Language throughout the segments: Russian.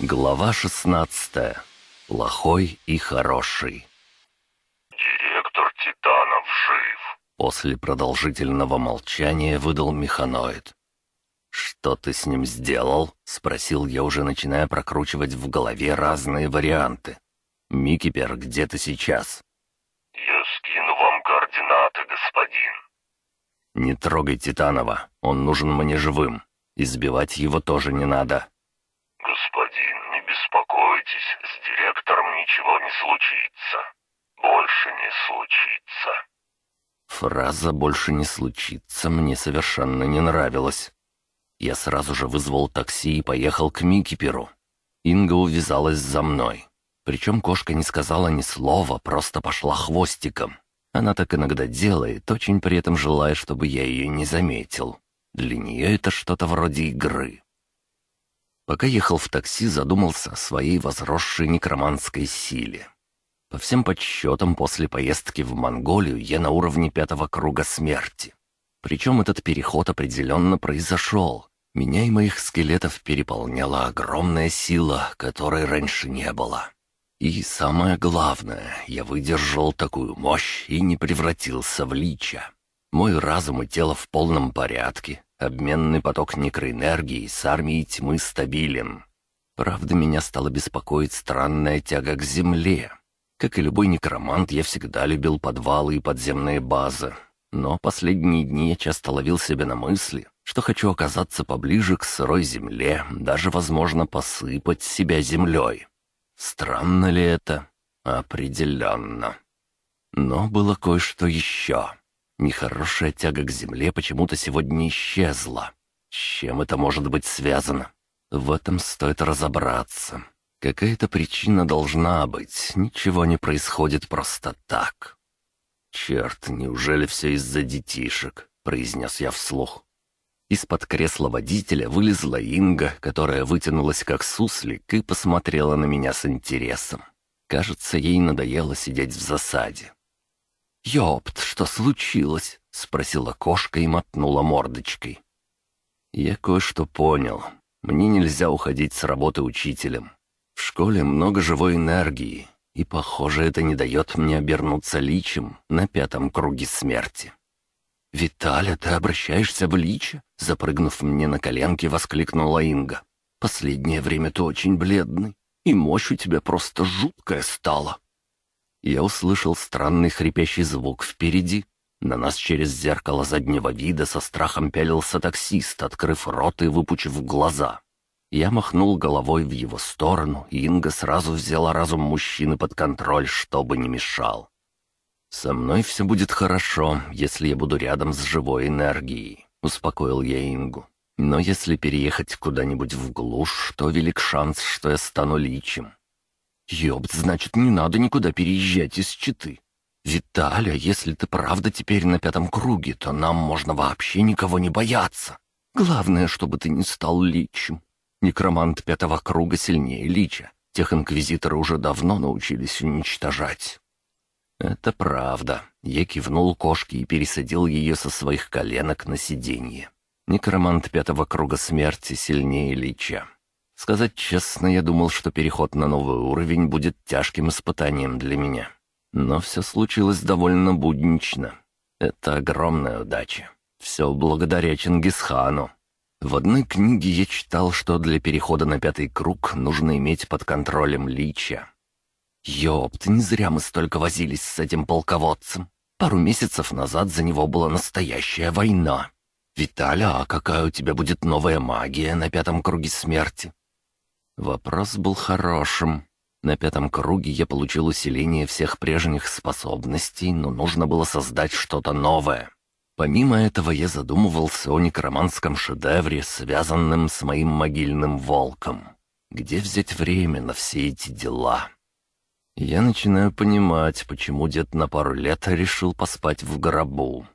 Глава 16. Плохой и хороший. «Директор Титанов жив!» После продолжительного молчания выдал механоид. «Что ты с ним сделал?» — спросил я, уже начиная прокручивать в голове разные варианты. «Микипер, где ты сейчас?» «Я скину вам координаты, господин». «Не трогай Титанова, он нужен мне живым. Избивать его тоже не надо». «Господин, не беспокойтесь, с директором ничего не случится. Больше не случится». Фраза «больше не случится» мне совершенно не нравилась. Я сразу же вызвал такси и поехал к Микиперу. Инга увязалась за мной. Причем кошка не сказала ни слова, просто пошла хвостиком. Она так иногда делает, очень при этом желая, чтобы я ее не заметил. Для нее это что-то вроде игры. Пока ехал в такси, задумался о своей возросшей некроманской силе. По всем подсчетам, после поездки в Монголию я на уровне пятого круга смерти. Причем этот переход определенно произошел. Меня и моих скелетов переполняла огромная сила, которой раньше не было. И самое главное, я выдержал такую мощь и не превратился в лича. Мой разум и тело в полном порядке, обменный поток некроэнергии с армией тьмы стабилен. Правда, меня стало беспокоить странная тяга к земле. Как и любой некромант, я всегда любил подвалы и подземные базы. Но последние дни я часто ловил себя на мысли, что хочу оказаться поближе к сырой земле, даже, возможно, посыпать себя землей. Странно ли это? Определенно. Но было кое-что еще. Нехорошая тяга к земле почему-то сегодня исчезла. С чем это может быть связано? В этом стоит разобраться. Какая-то причина должна быть, ничего не происходит просто так. «Черт, неужели все из-за детишек?» — произнес я вслух. Из-под кресла водителя вылезла Инга, которая вытянулась как суслик и посмотрела на меня с интересом. Кажется, ей надоело сидеть в засаде. «Ёпт, что случилось?» — спросила кошка и мотнула мордочкой. «Я кое-что понял. Мне нельзя уходить с работы учителем. В школе много живой энергии, и, похоже, это не дает мне обернуться личем на пятом круге смерти. «Виталя, ты обращаешься в лича?» Запрыгнув мне на коленки, воскликнула Инга. «Последнее время ты очень бледный, и мощь у тебя просто жуткая стала». Я услышал странный хрипящий звук впереди. На нас через зеркало заднего вида со страхом пялился таксист, открыв рот и выпучив глаза. Я махнул головой в его сторону, и Инга сразу взяла разум мужчины под контроль, чтобы не мешал. «Со мной все будет хорошо, если я буду рядом с живой энергией», — успокоил я Ингу. «Но если переехать куда-нибудь в глушь, то велик шанс, что я стану личем». «Ёбт, значит, не надо никуда переезжать из Читы. Виталя, если ты правда теперь на пятом круге, то нам можно вообще никого не бояться. Главное, чтобы ты не стал личем. Некромант пятого круга сильнее лича. Тех инквизиторы уже давно научились уничтожать». «Это правда». Я кивнул кошке и пересадил ее со своих коленок на сиденье. Некромант пятого круга смерти сильнее Лича. Сказать честно, я думал, что переход на новый уровень будет тяжким испытанием для меня. Но все случилось довольно буднично. Это огромная удача. Все благодаря Чингисхану. В одной книге я читал, что для перехода на пятый круг нужно иметь под контролем Лича. Ёпт, не зря мы столько возились с этим полководцем. Пару месяцев назад за него была настоящая война. «Виталя, а какая у тебя будет новая магия на пятом круге смерти?» Вопрос был хорошим. На пятом круге я получил усиление всех прежних способностей, но нужно было создать что-то новое. Помимо этого я задумывался о некроманском шедевре, связанном с моим могильным волком. Где взять время на все эти дела? Я начинаю понимать, почему дед на пару лет решил поспать в гробу.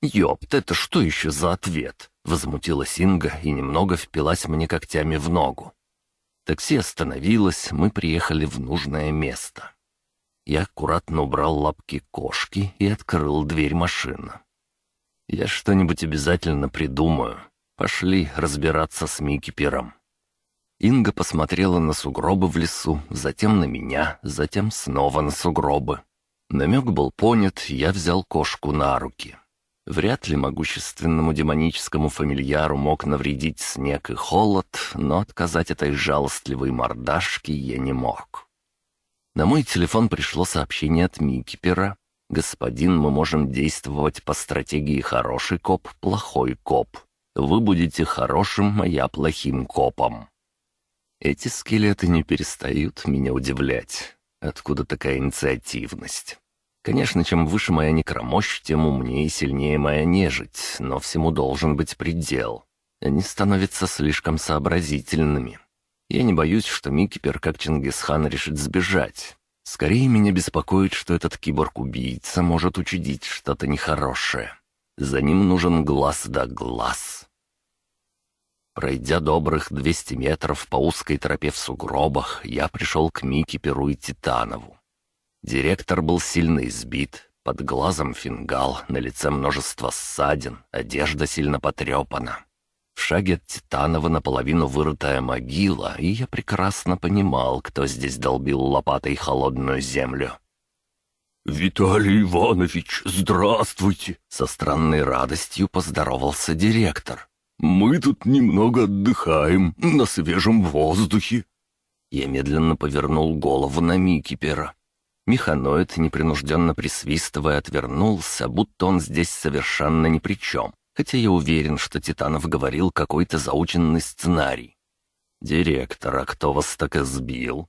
«Ёпт, это что еще за ответ?» — возмутилась Инга и немного впилась мне когтями в ногу. Такси остановилось, мы приехали в нужное место. Я аккуратно убрал лапки кошки и открыл дверь машины. «Я что-нибудь обязательно придумаю. Пошли разбираться с Микипером». Инга посмотрела на сугробы в лесу, затем на меня, затем снова на сугробы. Намек был понят, я взял кошку на руки. Вряд ли могущественному демоническому фамильяру мог навредить снег и холод, но отказать этой жалостливой мордашке я не мог. На мой телефон пришло сообщение от Микипера. «Господин, мы можем действовать по стратегии «хороший коп, плохой коп». Вы будете хорошим, а я плохим копом». Эти скелеты не перестают меня удивлять. Откуда такая инициативность? Конечно, чем выше моя некромощь, тем умнее и сильнее моя нежить, но всему должен быть предел. Они становятся слишком сообразительными. Я не боюсь, что Микипер, как Чингисхан, решит сбежать. Скорее меня беспокоит, что этот киборг-убийца может учудить что-то нехорошее. За ним нужен глаз да глаз. Пройдя добрых 200 метров по узкой тропе в сугробах, я пришел к Мике Перу и Титанову. Директор был сильно избит, под глазом фингал, на лице множество ссадин, одежда сильно потрепана. В шаге от Титанова наполовину вырытая могила, и я прекрасно понимал, кто здесь долбил лопатой холодную землю. «Виталий Иванович, здравствуйте!» Со странной радостью поздоровался директор. «Мы тут немного отдыхаем, на свежем воздухе». Я медленно повернул голову на Микипера. Механоид, непринужденно присвистывая, отвернулся, будто он здесь совершенно ни при чем, хотя я уверен, что Титанов говорил какой-то заученный сценарий. «Директор, а кто вас так избил?»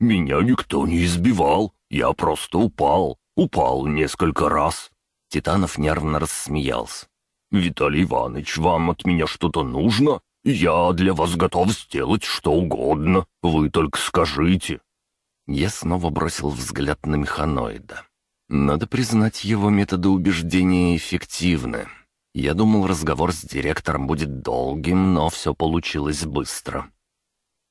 «Меня никто не избивал, я просто упал, упал несколько раз». Титанов нервно рассмеялся. «Виталий Иванович, вам от меня что-то нужно? Я для вас готов сделать что угодно. Вы только скажите». Я снова бросил взгляд на механоида. Надо признать, его методы убеждения эффективны. Я думал, разговор с директором будет долгим, но все получилось быстро.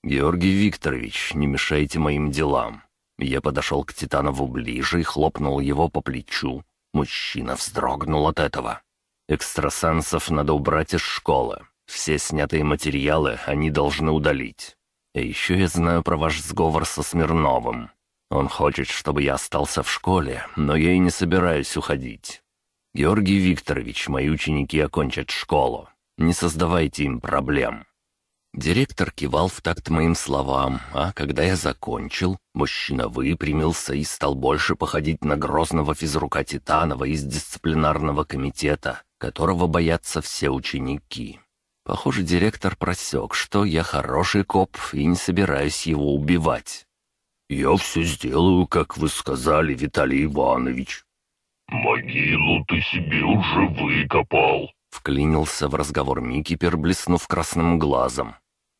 «Георгий Викторович, не мешайте моим делам». Я подошел к Титанову ближе и хлопнул его по плечу. Мужчина вздрогнул от этого. Экстрасенсов надо убрать из школы. Все снятые материалы они должны удалить. И еще я знаю про ваш сговор со Смирновым. Он хочет, чтобы я остался в школе, но я и не собираюсь уходить. Георгий Викторович, мои ученики окончат школу. Не создавайте им проблем». Директор кивал в такт моим словам, а когда я закончил, мужчина выпрямился и стал больше походить на грозного физрука Титанова из дисциплинарного комитета, которого боятся все ученики. Похоже, директор просек, что я хороший коп и не собираюсь его убивать. «Я все сделаю, как вы сказали, Виталий Иванович». «Могилу ты себе уже выкопал», — вклинился в разговор Микипер, блеснув красным глазом.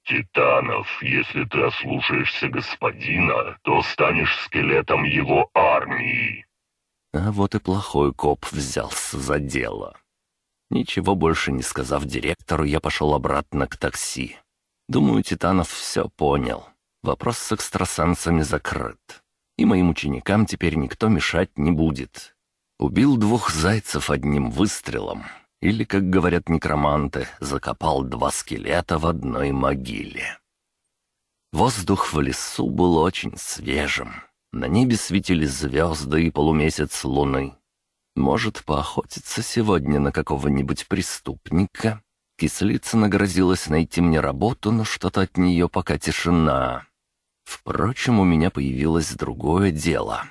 «Титанов, если ты ослушаешься господина, то станешь скелетом его армии». А вот и плохой коп взялся за дело. Ничего больше не сказав директору, я пошел обратно к такси. Думаю, Титанов все понял. Вопрос с экстрасенсами закрыт. И моим ученикам теперь никто мешать не будет. Убил двух зайцев одним выстрелом. Или, как говорят некроманты, закопал два скелета в одной могиле. Воздух в лесу был очень свежим. На небе светили звезды и полумесяц луны. Может, поохотиться сегодня на какого-нибудь преступника? Кислица нагрозилась найти мне работу, но что-то от нее пока тишина. Впрочем, у меня появилось другое дело.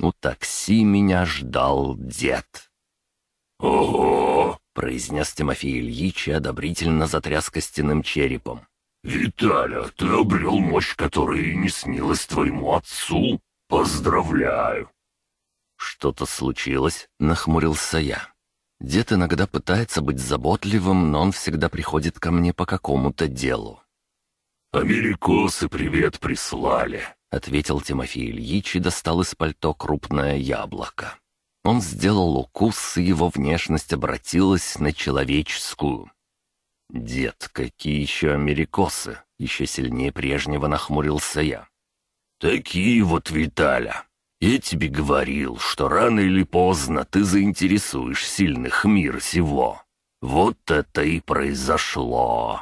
У такси меня ждал дед. «Ого!» — произнес Тимофей Ильич и одобрительно затряс костяным черепом. «Виталя, ты обрел мощь, которая не снилась твоему отцу. Поздравляю!» «Что-то случилось?» — нахмурился я. Дед иногда пытается быть заботливым, но он всегда приходит ко мне по какому-то делу. «Америкосы привет прислали», — ответил Тимофей Ильич и достал из пальто крупное яблоко. Он сделал укус, и его внешность обратилась на человеческую. «Дед, какие еще америкосы?» — еще сильнее прежнего нахмурился я. «Такие вот, Виталя. Я тебе говорил, что рано или поздно ты заинтересуешь сильных мир сего. Вот это и произошло».